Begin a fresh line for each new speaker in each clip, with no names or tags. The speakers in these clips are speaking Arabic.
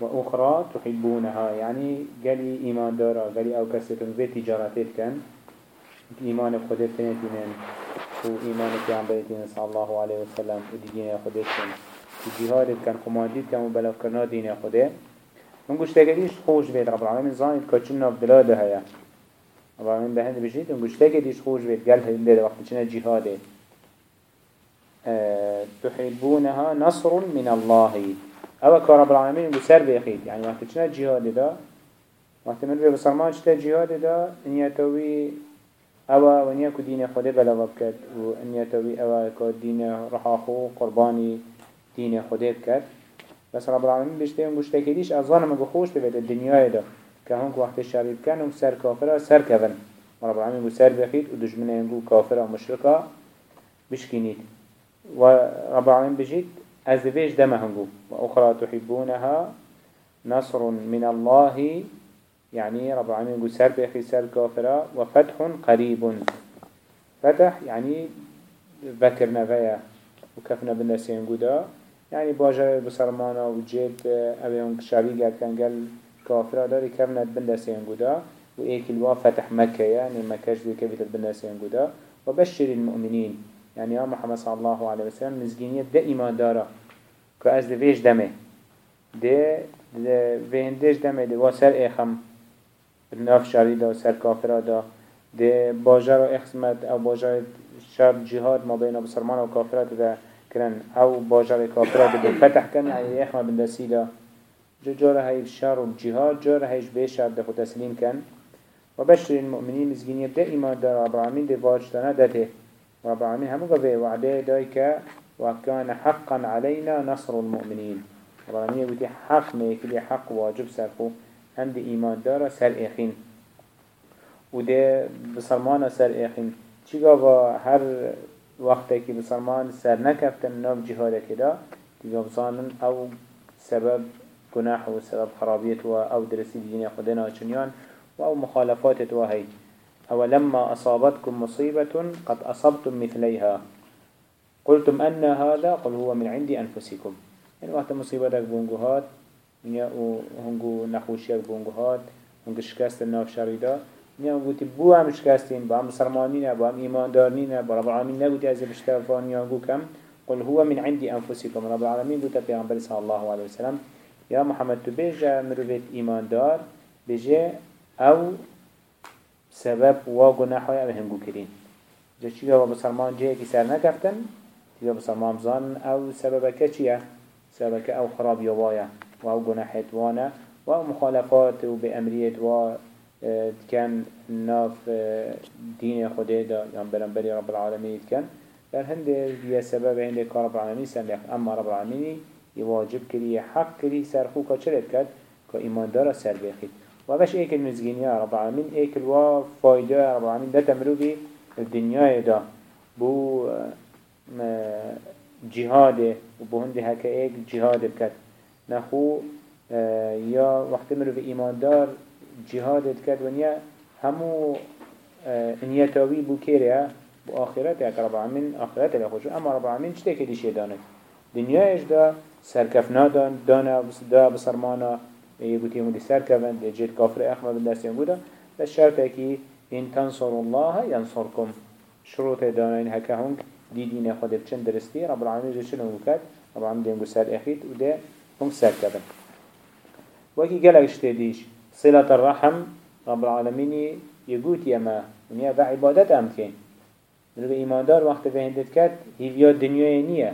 وأخرى تحبونها يعني قالي إيمان دارا قالي أو كسيتون في تجارتين كان إيمان بخدر تنتين وإيمان بيعمبرتين صلى الله عليه وسلم ودين خدرتين الجهاد كان خماديد كان مبلغ كرنا دين خده من قلت تاكديش خوش بيت رب العالمين زانيت كاتشنا بلاده هيا رب العالمين بهند بجيت من قلت تاكديش خوش بيت قال هنده وقت چنا جهاده. أه تحبونها نصر من الله. أو كرب العالمين بسر بيخيد يعني وقت چنا جهاده دا؟ وقت من بسرمان چتا جهاده دا؟ إن يتوي أو ونیا کو دین خود بلا بکد و انیا توی أو کو دین رحاخو قربانی دین خود بکد بس رب العالمین بشته اون گوشته کدیش از ظالم گو خوش بید الدنیای دا هنگ وقت کن و سر کافر سر کفن رب العالمین بو سر بخید و دجمنه انگو کافر و مشرکا بشکنید از دویش دم هنگو تحبونها نصر من الله يعني رب العالمين يقول سر بيخي سر كافرة وفتح قريب. فتح يعني ذكرنا فيا وكفنا بالنسين قدا يعني باجر بسرمانا وجيب أبيهم شعبي قال كان قال كافرة. داري كفنا بالنسين قدا وإيك الوا فتح مكة يعني مكة جدي كبيت بالنسين قدا وبشر المؤمنين. يعني يا محمد صلى الله عليه وسلم مزجينية دا إيمان دارا كأز دفيش دمه. ده ده فيندش دمه. ده واسر إيخم ناف شری دا سر کافر دا. ده باجر و اخسمت أو باجر شر جهاد ما بین بسرمان و کافرات دا کرن. أو باجر کافرات دا فتح کن. يعني اخما بندسی دا. جو جاره هاي شر و جهاد جاره هايش بيشر خود تسليم كان وبشر المؤمنين مزجين يبدأ إيمان دا رب العالمين دي واجتنا دته رب العالمين همو قفه وعده دايك وكان حقا علينا نصر المؤمنين. رب يقول حق ميكلي حق واجب سرخو هم دي إيمان دارا سر إخين. و ده بسلمان سر إخين. چيگا و هر وقتی که بسلمان سر نکفتن ناف جهاد كدا تيگا بزانن أو سبب گناح و سبب خرابيت و أو درسي دين خدنا چنيان و أو مخالفات و هي أو لما أصابتكم مصيبة قد أصبتم مثليها؟ قلتم أن هذا قل هو من عند أنفسكم. يعني وقت مصيبتك بونجوهات نیا أو هنگو نخوشیک بونگو هات هنگو شکست ناف شریدا نیا گوتی بو هم شکستین با هم مسلمانی نه با هم ایماندارنی نه با رب العالمین نگوتی از بشتفانی هنگو کم قل هو من عندي أنفسكم. رب العالمين بوتا پیغمبر صلى الله عليه وسلم يا محمد تو بيجا مروفيت إيمان دار بيجا أو سبب واقو نحوي أو هنگو كرين جا چيگا بسلمان جيه كي سر نكفتن تيگا بسلمان بزان أو سببك چيه سببك أو خراب يوايا و أو گناحت وأنا و أو مخالفات و به امریت و آه، كان ناف آه، دين خده دا يعني برنبري رب العالمين كان بل هنده بيا سبب كان رب العالمين سنلق اما رب العالمين يواجب كري حق كري سرخوكا چلت كد كا ايمان دارا سر بيخيد و باش ايك المزگين يا رب العالمين ايك الوا فايدة يا رب العالمين. دا تمرو بي الدنيا دا. بو جهاده و بو هنده هكا ايك جهاده بكت. نخو یا وقت مرو به ایماندار جهادت کرد و نیا همو انیتاوی بو کره بو آخرت یک رب العالمین آخرت لخوشو اما رب العالمین چطه که دیشه داند دنیایش دا سرکفنا دان دانا دا بسرمانا. يقول يوم دي سركبن دي جيت كافر أخما بالناس يقودا بس شرطة كي إن تنصروا الله ينصركم شروط دانين هكا هنك دي دين خود بچن درستي رب العالمين جي شنو وكاد رب العالمين دي يقول سر أخيت وده هم سركبن وكي قالك اشتديش صلة الرحم رب العالمين يقول يما ونيا بعبادت أمكن من إيماندار وقت فهندت كات هيفيا الدنيا نية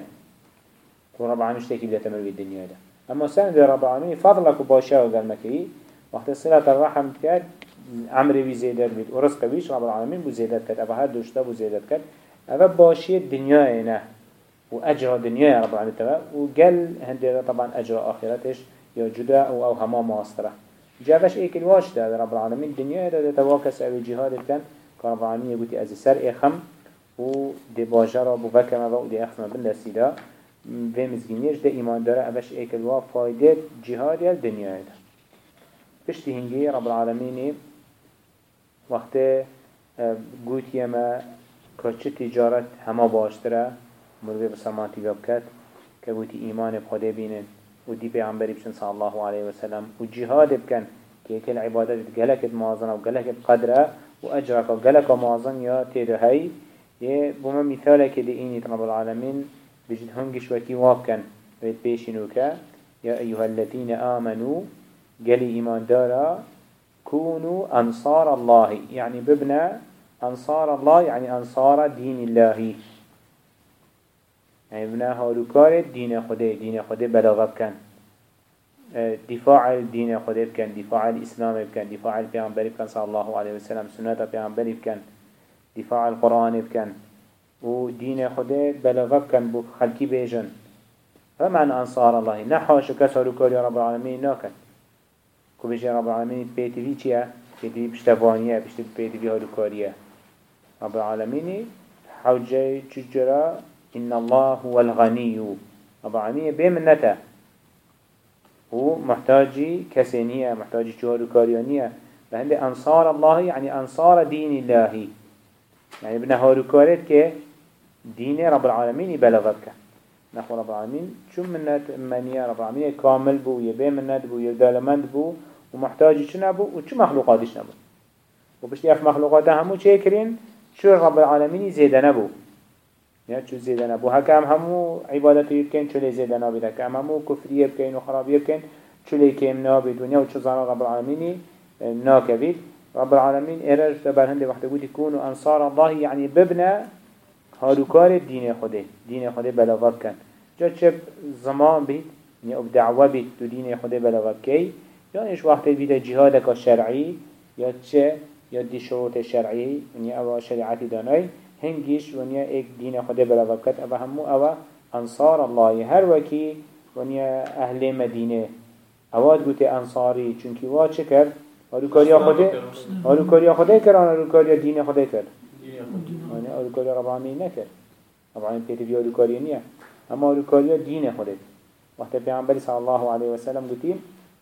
ورب العالمين اشتكي بدا تمر الدنيا ده. أما سند رب العالمين فضلك وباشا وقال مكي وقت صلة الرحم كات عمري بي زيادات بيت ورزق بيش رب العالمين بو زيادات كات أبا هاد دوشتا بو زيادات كات أبا باشي الدنيا نه. وأجر الدنيا رب العالمين تبا وقال هندي طبعا أجر آخرتش يا جدا أو هما ماسترة. جابش إيك الواش ده رب العالمين الدنيا ده تواكس أو جهاد كان رب العالمين يقول أزي سر إخم و دي باجرة بفكما و دي أخما بالنسي في مزگینیش ده ایمان داره اوش ایک الوا فایده جهاد یا دنیا ده پشتی هنگی رب العالمین وقت گوت یما که تجارت همه باشتره مروی بسرمان تیگاب کد که گوتی ایمان بخوده بینن. ودي پیغمبری بشن صلى الله عليه وسلم وجهاد بكن كي كل عبادات جلك موازنة وجلك قدره وأجرك وجلك موازن يا تدهي يه بما مثالك دي إني رب العالمين بجد هنجش وكي وابكن بيت بيشنوكا يا أيها الذين آمنوا قالي إيمان دارا كونوا أنصار الله يعني ببنا أنصار الله يعني أنصار دين الله يعني بنا هالوكار دين خده دين خده بلاغب كان دفاع الدين خده بكن دفاع الإسلام بكن دفاع البيعنبري بكن صلى الله عليه وسلم سنة البيعنبري بكن دفاع القرآن بكن ودين خده بلاغب كان بو خلقي بيجن فمعنى أنصار الله نحوش كسر يا رب العالمين ناكن كو بيجي رب العالمين بيتي في چيا بيتي في بشتفانية بيتي في هالوكارية رب العالمين حوجي تجرى إن الله هو الغني رب العالمين بمنته هو محتاجي كسينية محتاجي هالوكاريانية لأن أنصار الله يعني أنصار دين الله يعني ابن هالوكاريت كي دين رب العالمين بلغتك نحو رب العالمين شو منت منية رب العالمين كامل بو يبي منت بو يدالمند بو ومحتاجي شو نبو وشو مخلوقاتش نبو وبشتي اف مخلوقات همو چه كرين شو رب العالمين زيدا نبو يعني شو زيدا نبو هكا هم همو عبادته يبكين شو لي زيدا نبو هكا هم همو كفرية بكين وخرابية بكين شو لي كيم نابي دنيا وشو زانا رب العالمين ناكبيد رب العالمين إرج تبرهند وقت قلت يكونوا أنصار الله يعني ببنى هاروكار دين خده دين خده بلاغات كان جا چه زمان بيت يعني اب دعوة بيت تو دين خده بلاغات كي یا إيش وقت بيت جهادك الشرعي یا چه؟ یا دي شروط الشرعي يعني أو شريعتي داناي هنگيش ونيا ايك دين خده بلاغات كت أو همو أو انصار الله هر وكي ونيا أهل مدينه اواد گوته انصاری. چونکی وا چه کرد؟ هاروکاریا خوده؟ هاروکاریا خوده کرد هاروکاریا دین خوده کرد. يعني أولوكاريا رب العالمين نكر رب العالمين بيتي في أولوكاريا نية أما أولوكاريا دين خدت وقت پیغمبر صلى الله عليه وسلم قلتين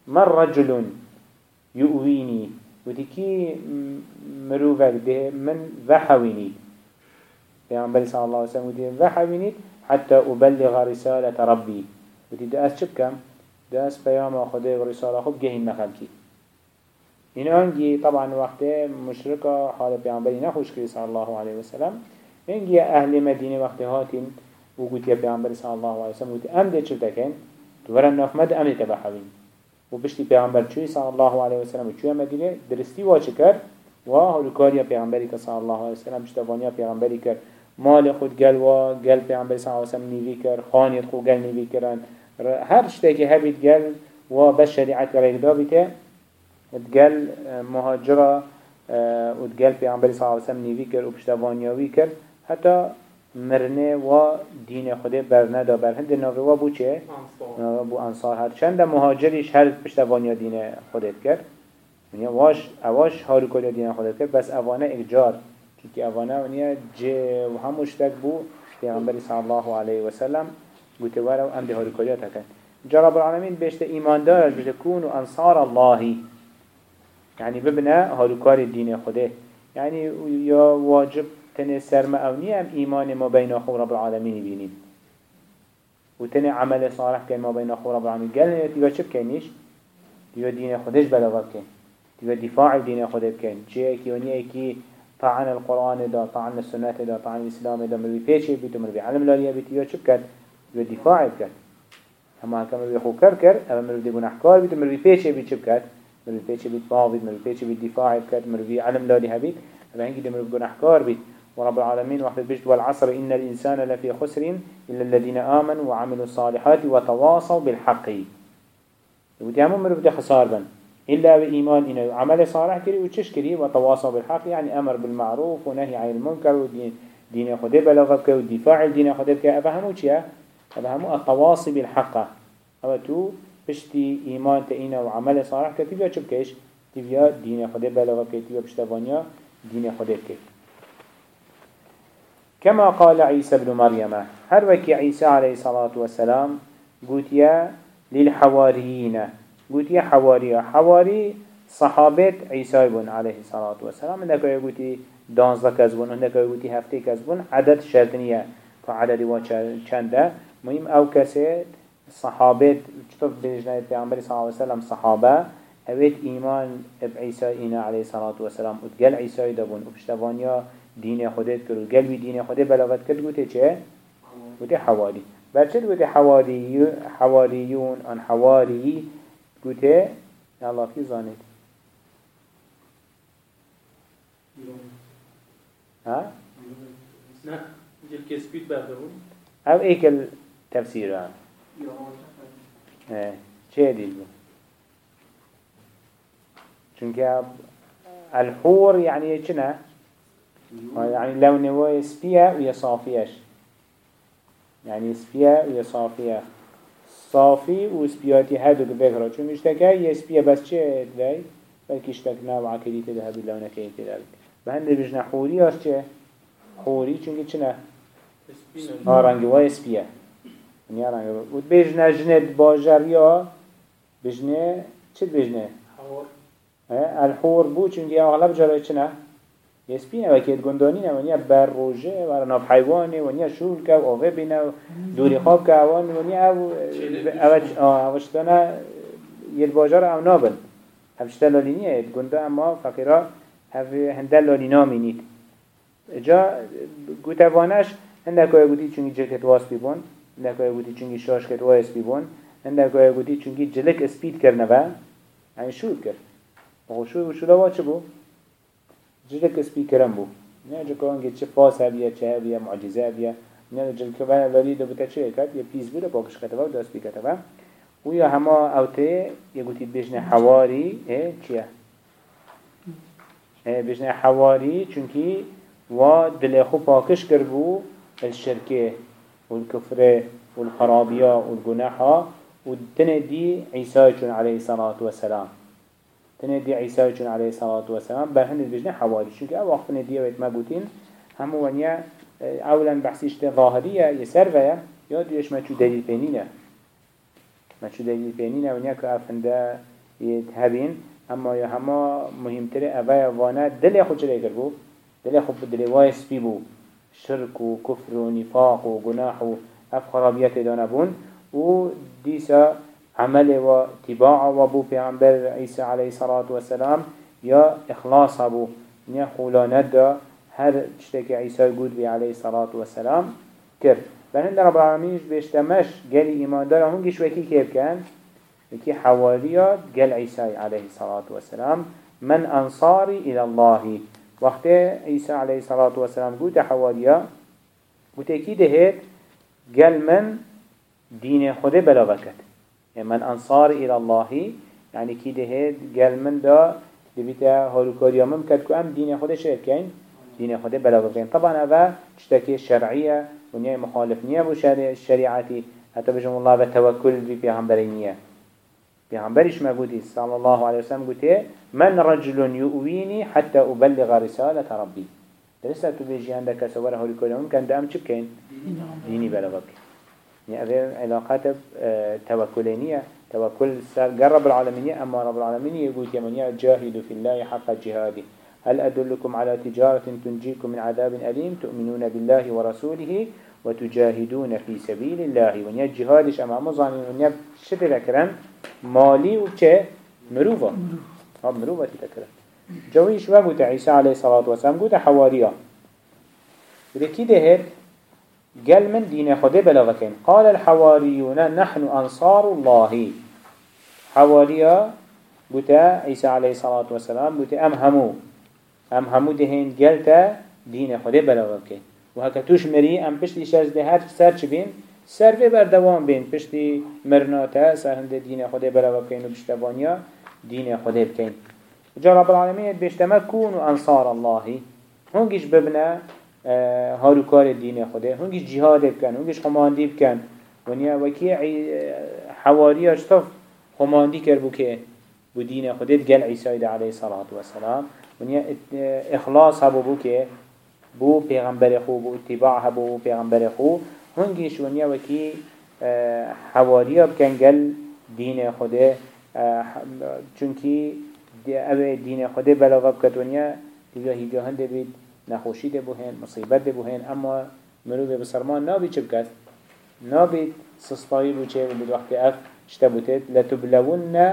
من رجل يؤويني قلتي كي مروفك ده من ذحويني پیغمبر صلى الله عليه وسلم قلتين ذحويني حتى أبلغ رسالة ربي قلتي ده أس شبكم ده أس بيام خده رسالة خب جهين مخلكي این آنگی طبعا وقت مشرکا حال پیامبری نخوش کری صلی الله علیه وسلم اینگی أهل مدینه وقت هاتین و گوتی پیامبری صلی الله علیه وسلم گوتی ام ده چه تکن تو ورن نفمد ام تبحوین و بشتی پیامبر چوی صلی الله علیه وسلم کرد و هلوکاریا پیامبری که صلی الله علیه وسلم بشتوانیا پیامبری کرد. مال خود گل و گل پیامبری صلی الله علیه وسلم نیوی کرد خانیت خود گل نیوی کرد هر شته که هبید گل و بس شریعت کرد دابیته اتقال مهاجرة وتقال في عمبالي صلى الله عليه وسلم نيوي كر وبشتوانياوي كر حتى مرنه و دين خده برنه دا بر هند ناوه و بو چه؟ ناوه بو انصار. هر چند مهاجرش هر پشتوانیا دين خده کرد. يعني واش اواش هارو کلیا دين خده کرد. بس اوانه اجار. چونکه اوانه ونیا جه و هموش تک بو پیغمبری صلی الله علیه وسلم بوته ورو ام ده هارو کلیا تکن. جرب العالمين بيشت ايمان دار بيشت كونوا انصار الله يعني ببنا هالوكار الدين خده يعني يا واجب تنه سرما أو ني ام ايمان ما بين اخو رب العالمين بينين وتنه عمل صالح كان ما بين اخو رب العالمين قال تيجا چه بكينيش تيجا دين خدش بلغت كين تيجا دفاع الدين خده بكين چه اكي وني اكي طعن القرآن دا طعن السنة دا طعن الإسلام دا. مروي فيشي بيتو مروي علم لاليا بيتو يا چه بكت تيجا دفاع بكت اما هكا مروي خو كر اما مروي دي گناحكار بيتو مروي فيشي بيتو بكت مروی پیچ بید باغ بید مروی پیچ بید دفاع بکرد مروی علم لالی هبید و هنگی دی مروی گناحکار بید ورب العالمين وقت بجد والعصر إن الإنسان لفي خسر إلا الذين آمنوا وعملوا الصالحات وتواصوا بالحق. ودي همون مروف دي خسار بن. إلا بإيمان إنه عمل صالح كري وتشش كري وتواصوا بالحق. يعني أمر بالمعروف ونهي عن المنكر ودين دين خده بلغبك ودفاع الدين خده أفهموا چيا أفهموا التواصي بالحق. أو پشتی ایمان تینا و عمل صالح که تیبیا چه بکش؟ تیبیا دین خدا بلغه که تیبیا پشتوانیا دین خدا که. كما قال عيسى بن مريم هر عيسى عليه الصلاة والسلام قلت يا للحواريين قلت يا حواري حواري صحابة عيسى بن عليه الصلاة والسلام. عندك يقول دانزة كذبون عندك يقول هفتي كذبون عدد شرطنية كعدد وچنده مهم أو كسيت صحابات چطور بيجنا پیغمبر صلى الله عليه وسلم صحابة؟ هويت إيمان بعيسى إنا عليه الصلاة والسلام وتقل عيسى دابون وبشتوانيا دين خودت كرو قلبي دين خودت بلاغت كرد قوتي چه؟ قوتي حوالي برچه قوتي حوالي حواليون عن حوالي قوتي الله في ظانت ها؟
نه جل كسبيت بردون
أو ايك التفسير چه ديل بو چونك الحور يعني چنه يعني لو نواه سبيا ويا صافيش يعني سبيا ويا صافية صافي وسبياتي هادو بذكره چون مشتكا يسبيا بس چه داي بلكي اشتك نوع كدي تده باللونه كي تده بهند بجنا حوري هاش چه حوري چونك چنه ها رنگ وای سپیه یعنی نیارن یارو بود بجنه جنه باجریا بجنه چه بجنه؟
حور.
الحور چون یه اغلب جرای چنه؟ يسبينا وكيد جندانينا ونيا بروجة و بحيوانة ونيا شول كا وأوه بينا دوري دوری خواب که اوان أو او آه یه تنا يلباجر أو نابل لالینیه تلالينية گنده اما فقیرا هنده لالینا مینید جا گوتوانش هنده که قدي چوني جکت واسبی بون هنده که گوتی چونگی شاش کت واس بیبون هنده که گوتی چونگی جلک اسپید کرنه و یعنی شود کرد و شود و شود چه بو؟ جلك سبيكرم بو نه جو كون فاس هبیه چه هبیه معجزه هبیه نه جل که ولی ولی دو بتا چه کرد یه پیز بوده باکش کتبه و دست بی کتبه و یا هما اوته یه گوتی بجنه حواری آه چیه آه بجنه حواری چونکی و دل خو پاکش کر بو الشركة والكفر والخرابية والجناحة وتندي عيسى عليه الصلاة والسلام. تندي عيسى عليه الصلاة والسلام برهن البجنة حوالي شنك أو وقت ندي ويت ما قوتين هم ونيا أولا بحثيش ظاهرية يسر ويا ياد يش ما شو دليل بينينا ما شو دليل بينينا ونيا كأفندا يتهبين أما يا هما مهمتر أبايا وأنا دل يخد شريك البو دل يخد بدل وايس بيبو شرك وكفر ونفاق وجناح وأف خرابيات دانبون وديسا عمل و تباع و بو پیغمبر عیسی علیه الصلاة والسلام یا اخلاص بو. نیا خولانت دا هر چتك عیسی قود بی علیه الصلاة والسلام کرد. بهند رب العالمینش بيشتمش قال إيمان دار هنگش وكي كيف كان وكي حواليات قال عيسى عليه الصلاة والسلام. من أنصاري إلى الله وقت عيسى عليه الصلاة والسلام قلت حواليا قلت أكيد هيك قال من دين خده بلاغكت من أنصار إلى الله يعني كده هيد قال من دا دبيتا هاروكاريا ممكن كو أم دين خود شركين دين خود بلاغين طبعا هذا تشتكي شرعية ونيا مخالف نيا بو شريعتي حتى بجم الله بتوكل في بيغمبرينية بيغمبرش ما قلت صلى الله عليه وسلم قلت من رجل يؤويني حتى أبلغ رسالة ربي لسه تبيجي عندك سوار هاروكاريا ممكن دا أم چبكين ديني بلاغك يعني هذه علاقات آه، توكلينية توكل سر رب العالمين أما رب العالمين يقول يمنيا جاهدوا في الله حق جهاده هل أدلكم على تجارة تنجيكم من عذاب أليم تؤمنون بالله ورسوله وتجاهدون في سبيل الله. ونيا جهادش أما مظانين ونيا شد ذكرن مالي وچه مروفا. ها مروفا تذكرن جويش وقت عيسى عليه الصلاة والسلام قلت حواريا ولكي ده قال من دين خده بلغكين قال الحواريون نحن أنصار الله. حواريا بتا عيسى عليه الصلاة والسلام بتا أم همو. أم همو دهين قلتا دين خده بلغكين وهكا توش مري أم بشتي شاز ده هر سر چه بين سر في بردوان بين بشتي مرناتا سر هند دين خده بلغكين وبشتوانيا دين خده بكين جا رب العالمين بيشتما كونوا أنصار الله هنگيش ببنا هاروكار الدين خده هنگيش جهاد بكن هنگيش خماندي بكن ونيا وكي حواري اشتف خماندي كر بوكي بو دين خده تقل عيسى عليه الصلاة والسلام. ونيا اخلاص هبو بوكي بو پیغمبر خو بو اتباع بو پیغمبر خو. هنگيش ونيا وكي حواري بكن قل دين خده چونكي اوه دين خده بلاغ بكت ونيا تبقى هيجا هنده بيد نخوشی ده بوهن مصیبت ده بوهن. اما مروی بسرمان نابید چه بکد؟ نابید سستایی بو چه؟ بید وقت اف اشتبوتت لتبلون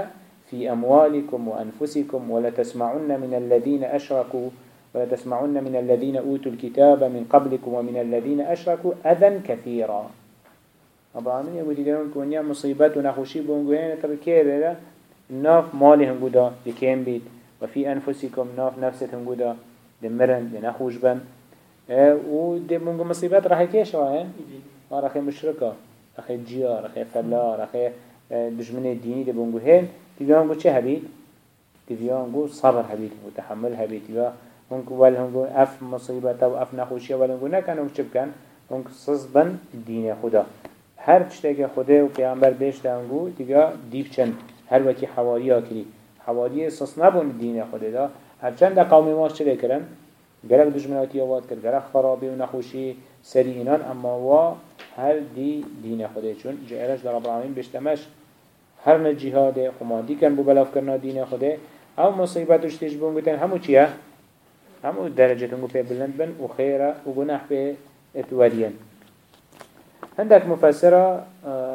في أموالكم وأنفسكم ولا تسمعن من الذين أشركوا ولا تسمعن من الذين أوتوا الكتاب من قبلكم ومن الذين أشركوا أذى كثيرا. رب العالمين يقول لهم كونيا مصيبات ونخوشي بونغوين تركيه ناف مالي هنگودا لكيم بيت وفي أنفسكم ناف نفسه هنگودا دمرن لنخوش بن. و دي مونغو مصيبات راح يكيش راهن راح مشركة راح جيا راح فلا راح دجمن ديني دي بونغو هين تبيان چه هبيت تبيان صبر هبيت وتحمل هبيت يا هنگو ول هنگو اف مصيبة و اف نخوشية ول هنگو نكن هنگو چبكن هنگو صصبن دين خدا. هر چتك خدا و پیامبر بيشت هنگو تبيا ديب چند. هر وكي حواريا كري حواري صص نبون دين خدا دا. هر چند قومي ماش چه کرن گرک دشمناتی آواد کرد گرک خرابی و نخوشی سری اینان اما وا هر دی دین خوده چون جایرش در العالمین بشتمش هر نه جهاده خمادی کن بو بلاف کرنا دین خوده او مصیبت و شتیش بون همو چیه؟ همو درجه تنگو پی بلند بن و خیره و گناح پی اتوارین هندك مفسرة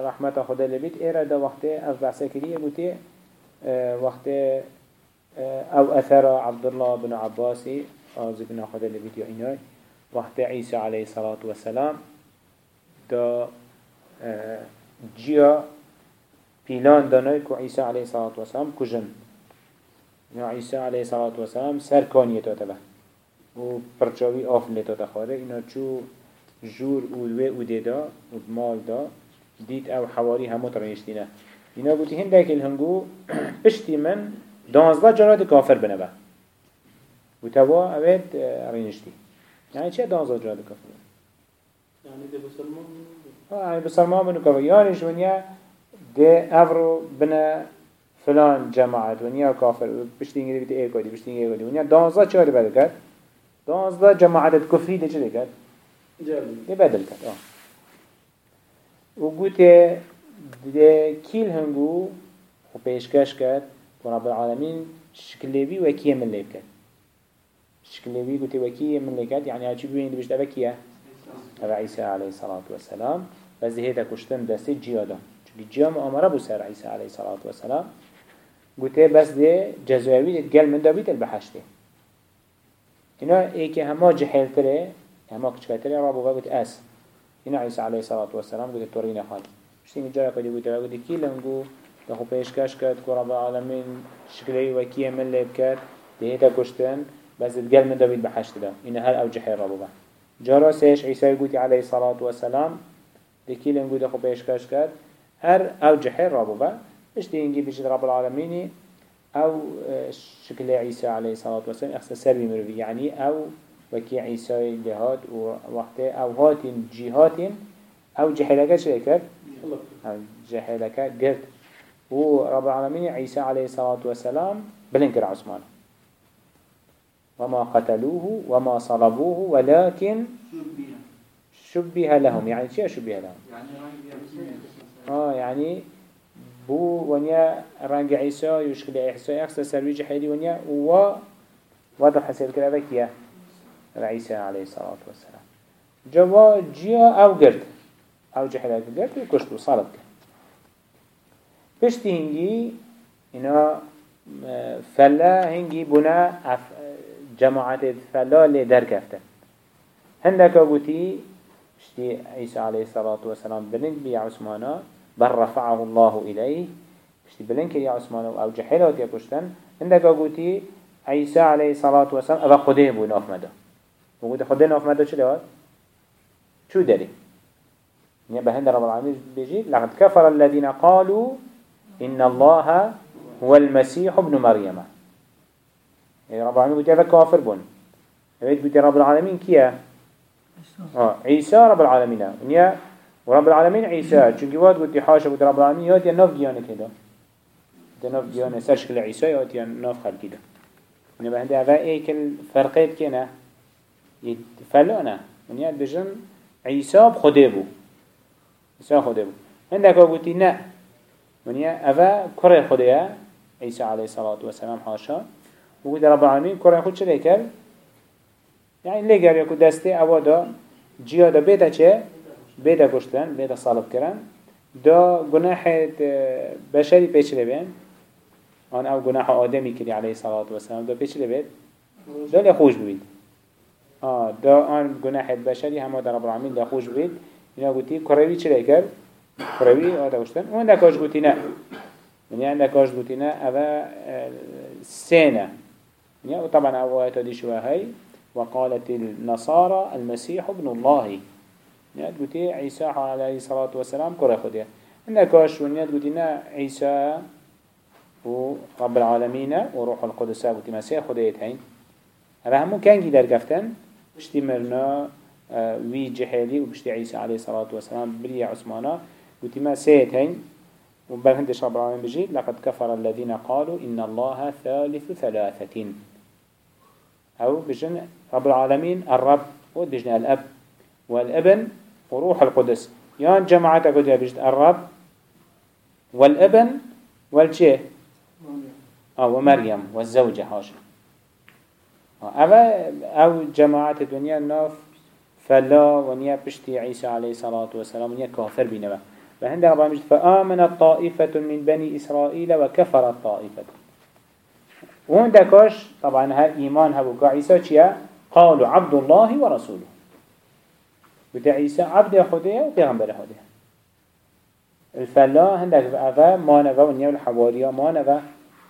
رحمة خدا لبيت إيرا دا وقت أف بحثة كريه قلت وقت أو أثر عبد الله بن عباسي آزي بن خدا لبيت يا إناي وقت عيسى عليه الصلاة والسلام دا جيا بيلان دانای که عیسی علیه الصلاة والسلام کجن یا عیسی علیه الصلاة والسلام سر کانیه تا تبه و پرچاوی آف لیتا تخاره اینا چو جور اولوه اوده دا و مال دا. دید أو حواری همو ترنشتینه اینا گوتی هنده که الهنگو پشتی من دانزده جرات کافر بنبه و توا اوید رینشتی یعنی چه دانزده جرات کافر؟
يعني ده بسلمان
يعني بسلمان بنو كافر يعني شونيا ده افرو بنا فلان جماعت. ونیا کافر. بشتینگی بیت ای کدی بشتینگی کدی ونیا دانزده چه بدل کرد دانزده جماعت کفری ده چه کرد؟ ده بدل کرد آه. و گوته ده کیل هنگو خو پیشکش کرد و رب العالمین شکلوی و کیه من لیب کرد. شکلوی گوته و کیه من لیب کرد یعنی هرچی ببینید بشت اوه کیه اوه عیسی علیه الصلاة والسلام. بس ده هیتا کشتن دسته جیادا چونکه جیا مؤامره بو سر عیسی علیه الصلاة والسلام. گوته بس ده جزایوی ده گل من دابیت البحشته اینا ای که همه جحیل تره همه کچکه تره رابو گوت اس. اینا عیسی علیه الصلاة والسلام گوته تورین خال شتیم جارا کدی گوته گوته کی لنگو؟ دخو پیشکش کرد که رب العالمین شکلی و کیه من لیب کرد. ده هیتا کشتن بس الجل من دابيت بحشت ده إن هل أو جحير ربوبا جارا سيش عيسى يقول عليه الصلاة والسلام دكيل نقول أخو بيش كاش كاد هر أو جحير ربوبا إيش دي نجيب بيش رب العالمين أو شكل عيسى عليه الصلاة والسلام أخسى سربي مروي يعني أو وكي عيسى جهاد ووقت أو هات جهات أو جحيلك شركت
الله
أو جحيلك قرد. ورب العالمين عيسى عليه الصلاة والسلام بلنكر عثمان. وما قتلوه وما صلبوه ولكن شبه. لهم. يعني شيء شبه لهم.
يعني
آه يعني بو ونيا رنج عيسى يشكل عيسى أخسى سرويج حيدي ونيا و واضح حسيل كده بكيا عيسى عليه الصلاة والسلام. جوا جيا أو قرد. أو جحلات قرد وكشتو صارت بشتي هنجي إنا فلا هنجي بنا جماعات فلا لدر كفته هندك قوتي شتي عيسى عليه الصلاة والسلام بلنك بي عثمانا. بل رفعه الله إليه. شتي بلنك يا عثمان أو جحيلات يا كشتن. هندك قوتي عيسى عليه الصلاة والسلام أبا خده بو ناف مدى وقوتي خده ناف مدى شو دوات؟ شو داري؟ يعني بهند رب العالمين بيجي لقد كفر الذين قالوا إن الله هو المسيح ابن مريم. يعني رب العالمين قلت هذا كافر بون. قلت رب العالمين كيا؟ آه عيسى رب العالمين. ونيا ورب العالمين عيسى. چونكي واد قلت حاشا قلت رب العالمين يات يا ناف جيانة كده ده ناف جيانة سرشكل عيسى يات يا ناف خلق كده ونيا بهند هذا إيه كل فرقيت كنا يتفلونا ونيا بجن عيسى بخده بو. عيسى خده بو. عندك قلت نا ونيا أفا كره خده عيسى عليه الصلاة والسلام حاشا. وقود رب العالمين كره خود لكر يعني لگر يكو دسته اوا دا جيا دا بيتا چه؟ بيتا كشتن بيتا صالب کرن دا گناح آه، بشری پیچ لبین آن أو گناح آدمی کری علیه صلاة و سلام دا پیچ لبید دا لخوش ببید آه دا آن گناح بشری همه در رب العالمین لخوش ببید اینا گوتی کروی چه کرد؟ کروی آده گوشتن اون دکاش گوتی نه. يعني عندك إيش قلتنا أبا سنة يعني طبعا أبو آيات دي هاي وقالت النصارى المسيح ابن الله. يعني قلت عيسى عليه الصلاة والسلام كره خديه عندك إيش ونيات قلتنا عيسى ورب العالمين وروح القدس قلت مسيح خديه هين هذا همو كان جدار قفتن بشتي مرنا وي جحيلي وبشتي عيسى عليه الصلاة والسلام بريا عثمانا قلت ما سيت هين وبل هندش رب العالمين بجي لقد كفر الذين قالوا إن الله ثالث ثلاثة أو بجن رب العالمين الرب وبجن الأب. والابن وروح القدس. يان جماعة قد بجد الرب والابن والشيء أو ومريم والزوجة هاشم أو أو جماعة الدنيا ناف فلا ونيا بشتي عيسى عليه الصلاة والسلام ونيا كافر بينما. فهند رب العالمين فآمنت طائفة من بني إسرائيل وكفرت طائفة. وهن دكاش طبعا ها إيمان هبو عيسى قالوا عبد الله ورسوله. بدأ عيسى عبد خديه وبيغمبر خديه الفلا هندك أفا ما نفا ونيا الحواريا ما نفا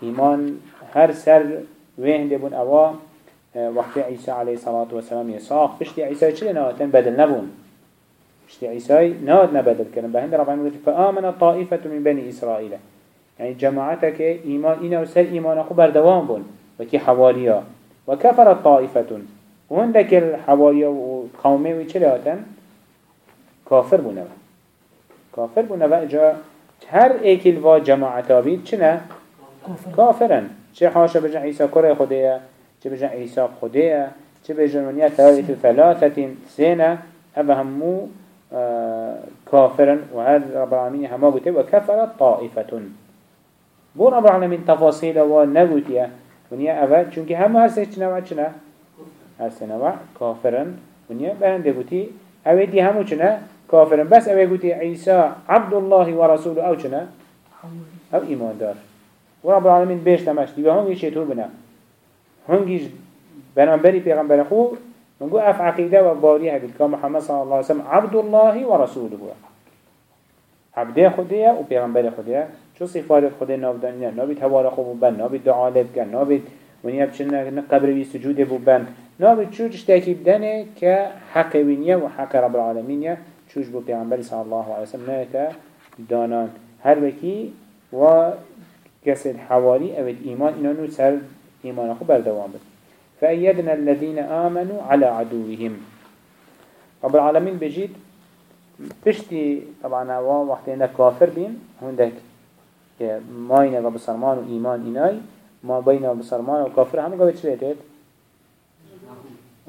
إيمان هر سر وين دبون أوا وقت عيسى عليه الصلاة والسلام يساق بشتي عيسى چلنا نواتن بدل نبون. اشتي عيسى ناد نبدل كلام بهند رب العالمين فآمن طائفة من بني إسرائيل يعني جماعتك إيمان إنا وسل إيمان أخو بردوان بون وكي حواريا وكفر الطائفة وهندك الحواريا وقومي ويشلاتن كافر بونه. كافر بونه جا هر ايكل و جماعتا بيد چنه كافرن چه حاشا بجن عيسى كره خديه چه بجن عيسى خديه چه بجن ونيا ثالث ثلاثة سنة أبا همو كافرا وهذا رب العالمين هما قلت وكفرت طائفة بو رب العالمين تفاصيل ونقوتيا ونيا أفاد چونك هم هرسي چنا هرسي نوع كافرا ونيا بهند قلتي أودي همو چنا؟ كافرا بس أودي قلتي عيسى عبد الله ورسوله أو چنا؟ أو إيمان دار. ورب العالمين بيش تمشتي وهم يشيطور بنا؟ هنگيش بنابري پیغمبر خو نقول أف عقيدة وباريها بالك محمد صلى الله عليه وسلم عبد الله ورسوله. عبده خديه و پیغمبر خديه شو صفات خديه نابدانية نابد هوار خوب بن نابد دعا لب كن نابد ونيا بچن قبر بي سجود بن نابد شو تشتاكي بدنه كحق وينيا وحق رب العالمين شوش بو پیغمبر صلى الله عليه وسلم نايتا دانان. هر وكي و كسر حواري أو ايمان انانو سر ايمان خو بردوان بد فأيدنا الذين آمنوا على عدوهم. رب العالمين بجيت بشتي طبعا وقت عندك كافر بين عندك ما ينبغى بصرمان وإيمان إناي ما بين بصرمان وكافر هم قبل شليتت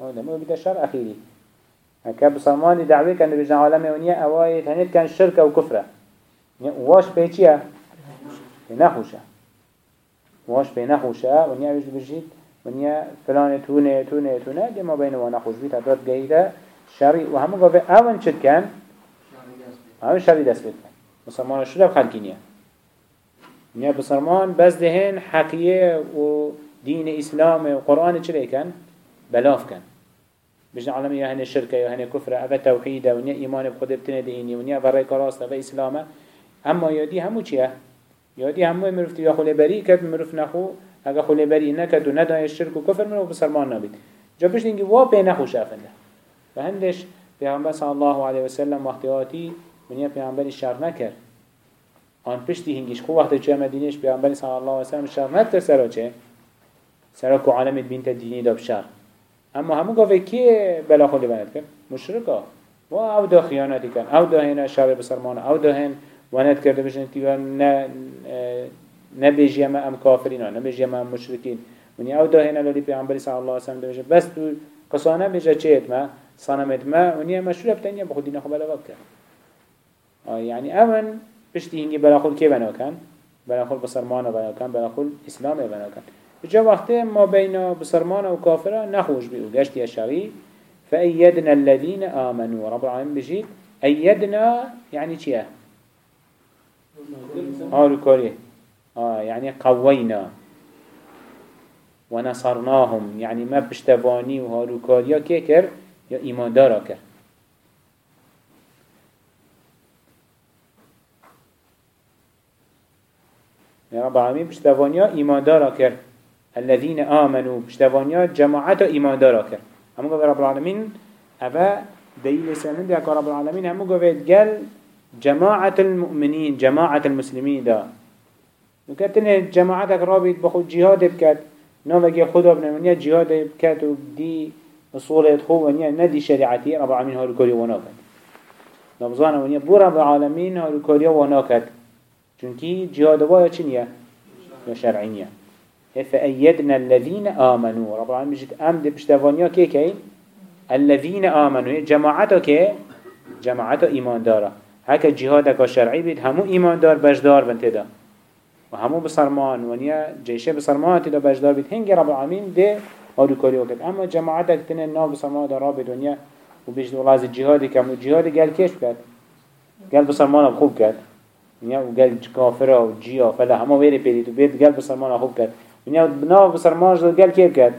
هذا ما بده شر أخيري. هكا بصرمان دعوة كان بجنا عالم ونيا أوايد هنيت كان شركة وكفرة واش بيتشيا نخوشة واش بينخوشة ونيا بيجي بجيت. ونیا فلان تونة تونة تونة دی ما بین وأنا خوش بیت داد گیده شری و همه گفته اون چد کن همه شری دست بید مسلمان شده خلقینیه نیا بسرمان بس دهن حقیه و دین اسلام و قرآن چه کن بلاف کن بجن عالمی یا هنه شرکه یا هنه کفره اوه توحیده و نیا ایمان بخود بتنه دینی و نیا برای کراست و إسلامة. أما یادی همو چیه؟ یادی همو مروفتی یا خلی بری کد مروف نخو اگه خلی بری نکد و ندای شرک و کفر منو بسرمان نبید جا بشت اینگه وا پی نخوش افنده و هندش پیغمبر صلی الله علیه وسلم وقتی آتی منیا پیغمبری شر نکرد. آن پشتی هنگیش خو وقتی چه مدینش پیغمبری صلی الله علیه وسلم شر نکرد سرا چه؟ سرا کو عالمت بینت دینی داب شر. اما همون گفت کی بلا خود بند کرد مشرکا. و او دا خیانتی کن. او دا هین شر بسرمان. او دا هین وند کرده بشن تیوه نه ام کافرین ها نبیجیم ام مشرکین. ونی او دا هین الالی پیانبری صلی اللہ علیه وسلم سلم بشن بس تو قصانه بیجا چیت ما؟ صانمت ما؟ ونی اما شروع بتنیم بخود دین خوب الواب کرد. یعنی اون پشتی هنگی بلا خود که بنا کن؟ بلا خود بسرمان بنا کن بلا خود اسلام بنا کن. جا وقت ما بين بصرمانه وكافره نخوش بيقول جشت يا شري فأيدنا الذين آمنوا. رب العالمين بجيت أيدنا يعني چيه هارو كوري آه يعني قوينا ونصرناهم يعني ما بشتباني وهارو كوريا كي كر يا إيمان دارا كر يا رب العالمين بشتبانيا إيمان دارا كر الذين آمنوا بشتبانيا جماعة إيمان دارا كر همو قبل رب العالمين أبا دليل سنن دي رب العالمين همو قبل قال جماعة المؤمنين جماعة المسلمين دا. وكتن جماعتك رابط بخود جهاد بكت نوغي خدا بنمونيا جهاد بكت ودي أصول خو ونيا ندي شريعتي رب العالمين هارو كوريا وناكت نبزانا ونيا بو رب العالمين هارو كوريا وناكت چونكي جهاد وايا چنيا يا شرعينيا فأيدنا الذين آمنوا. رب العالمين بجد أمد بشتفانيا كي كي؟ الذين آمنوا. جماعتك كي؟ جماعت إيمان داره هكا جهادك شرعي بيت همو إيمان دار بجدار بنتدا وهمو بصرمان ونيا جيشه بصرمان تدا بجدار بيت. هنگي رب العالمين ده هادو كاري وقت اما جماعتك تنين ناف بصرمان دا رابط ونيا وبيجد والله از جهادي كم جهادي قال كيش بكت قال بصرمان بخوب كت ونيا وقال كافرة وجيا فلا همو ويري بيديت وبيت قال بصرمان بخوب كت ونيا ناف بصرمان قال كيف كت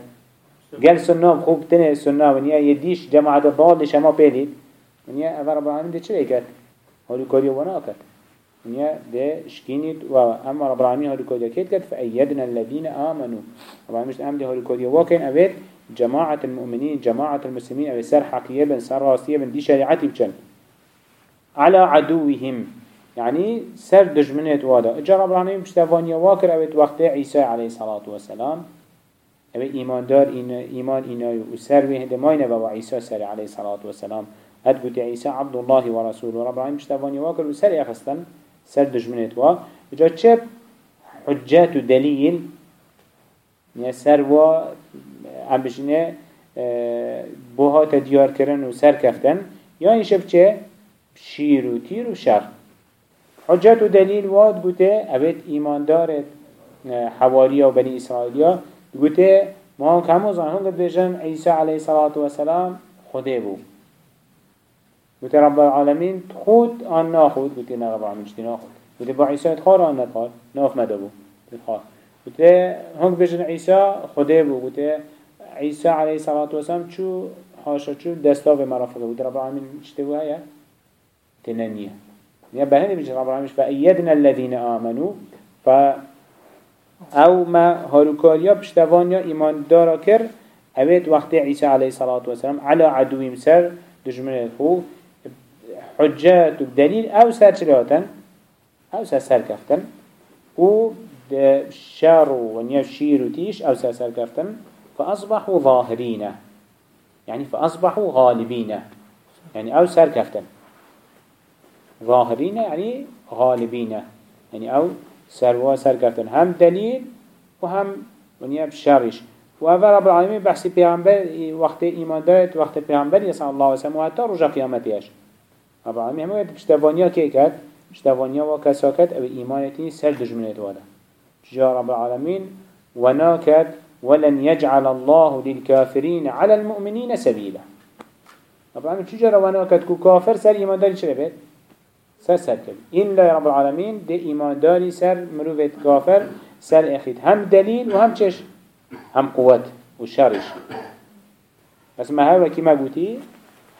قال سنة بخوب تنين سنة ونيا يديش جماعة بالش هما بيديت ونيا أفا رب العالمين ده چلي كت هولي كوريا وناكت ونيا ده شكينيت و أما رب العالمين هولي كوريا كيت كت فأيدنا الذين آمنوا رب العالمين أم ده هولي كوريا وكين أبيت جماعة المؤمنين جماعة المسلمين أبي سر حقية بن سر راستية بن دي شريعتي بچن على عدوهم يعني سر دجمنت وادا. اجا رب العالمين بشتفانيا واكر أبيت وقت عيسى عليه الصلاة والسلام أبي إيمان دار إيمان إنايو وسر وهده ما ينبا عيسى سر عليه الصلاة والسلام هد قلت عيسى عبد الله ورسوله رب العالمين مشتفاني واكر وسر يخستن سر دجمنت وا. جا چه حجات دليل يعني سر و ام بجنه بوها تديار کرن و سر کفتن. یا این شب چه؟ شیر و تیر و شر. حجت و دلیل واد گوته اوید ایماندار حواریا و بنی اسرائیلیا گوته ما هم کمو زنان گد بجم عیسی علیه صلات و سلام خوده بو گوته رب العالمین خود آن ناخود گوته نه رب العالمین ناخود گوته با عیسی اتخار آن نخار ناف مده بو اتخار گوته هنگ بجن عیسی خوده بو گوته عیسی علیه صلات و سلام چو حاشا چو دستاوه مرافقه بود. رب العالمین چتی بو هیا تننیه يا بهني بجن رب العالمين فأيدنا الذين آمنوا. ف أو ما هاروكاريا بشتوانيا ايمان دارا كر اوید وقت عيسى عليه الصلاة والسلام على عدوهم سر دجمن الخو حجات ودليل أو سر أو سر سر كفتن و شار ونيا شير وتيش أو سر سر كفتن فأصبحوا ظاهرين يعني فأصبحوا غالبين يعني أو سر كفتن ظاهرين يعني غالبين. يعني أو سروا سر كفتن هم دليل وهم ونيا بشارش و رب العالمين بحثي پیغمبر وقت ایمان دارد وقت پیغمبر صلی الله علیه و حتی رجا قیامتیش رب العالمين همه پشتوانیا که کرد؟ پشتوانیا و کسا کرد؟ أو ایمانتی سر دجمنت واده جا رب العالمين وناكد ولن يجعل الله للكافرين على المؤمنين سبيلا رب العالمين چجا وناكد كو كافر سر ايمان داري چرا بيت سر كد إن لا رب العالمين دي ايمان داري سر مروفت كافر سر اخيد هم دليل وهم چش هم قوت وشرش بس ما هوا كما قلتي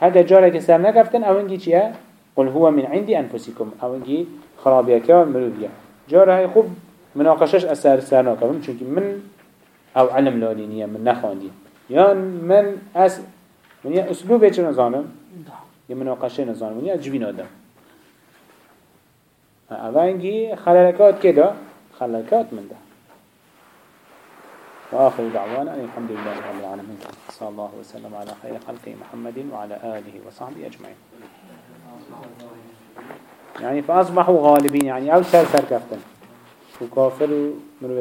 هذا جارك سر نكفتن أو انجي چيه قل هو من عندي انفسكم أو انجي خرابيكا مروفيا جار هاي خوب مناقشش اثر سر نكفتن چونك من أو علم لالينية من نخواندي يان من اس من اسلوب چه نظانم يا مناقشه نظانم من يا جبين آدم اوانجي خلالكات كده خلالكات من ده وآخر دعوانا أن الحمد لله رب العالمين. صلى الله وسلم على خير خلقه محمد وعلى آله وصحبه أجمعين. يعني فأصبحوا غالبين يعني أو سر سر كفتن. وكافر